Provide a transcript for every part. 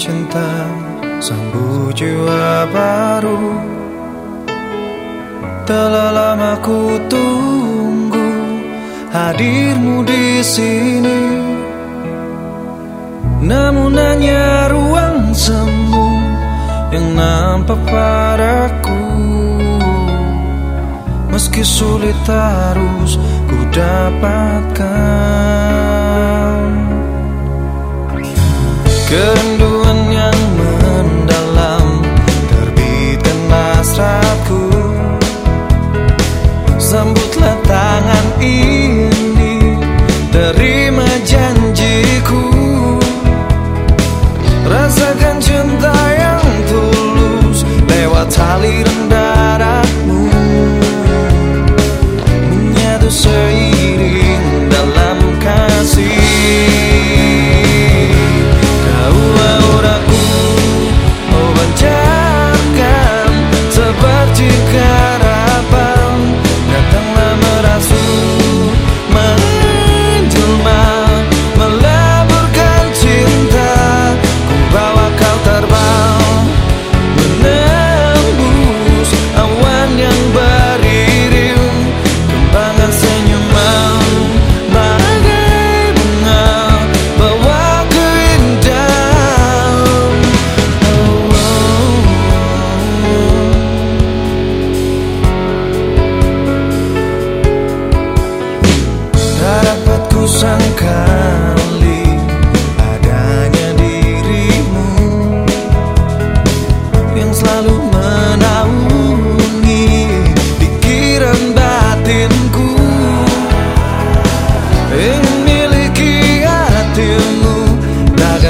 Cinta Sambut jiwa baru. Telah lama ku tunggu Hadirmu di sini. Namun hanya ruang semu Yang nampak padaku. Meski sulit harus ku dapatkan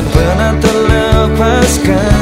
jangan pernah terlepaskan.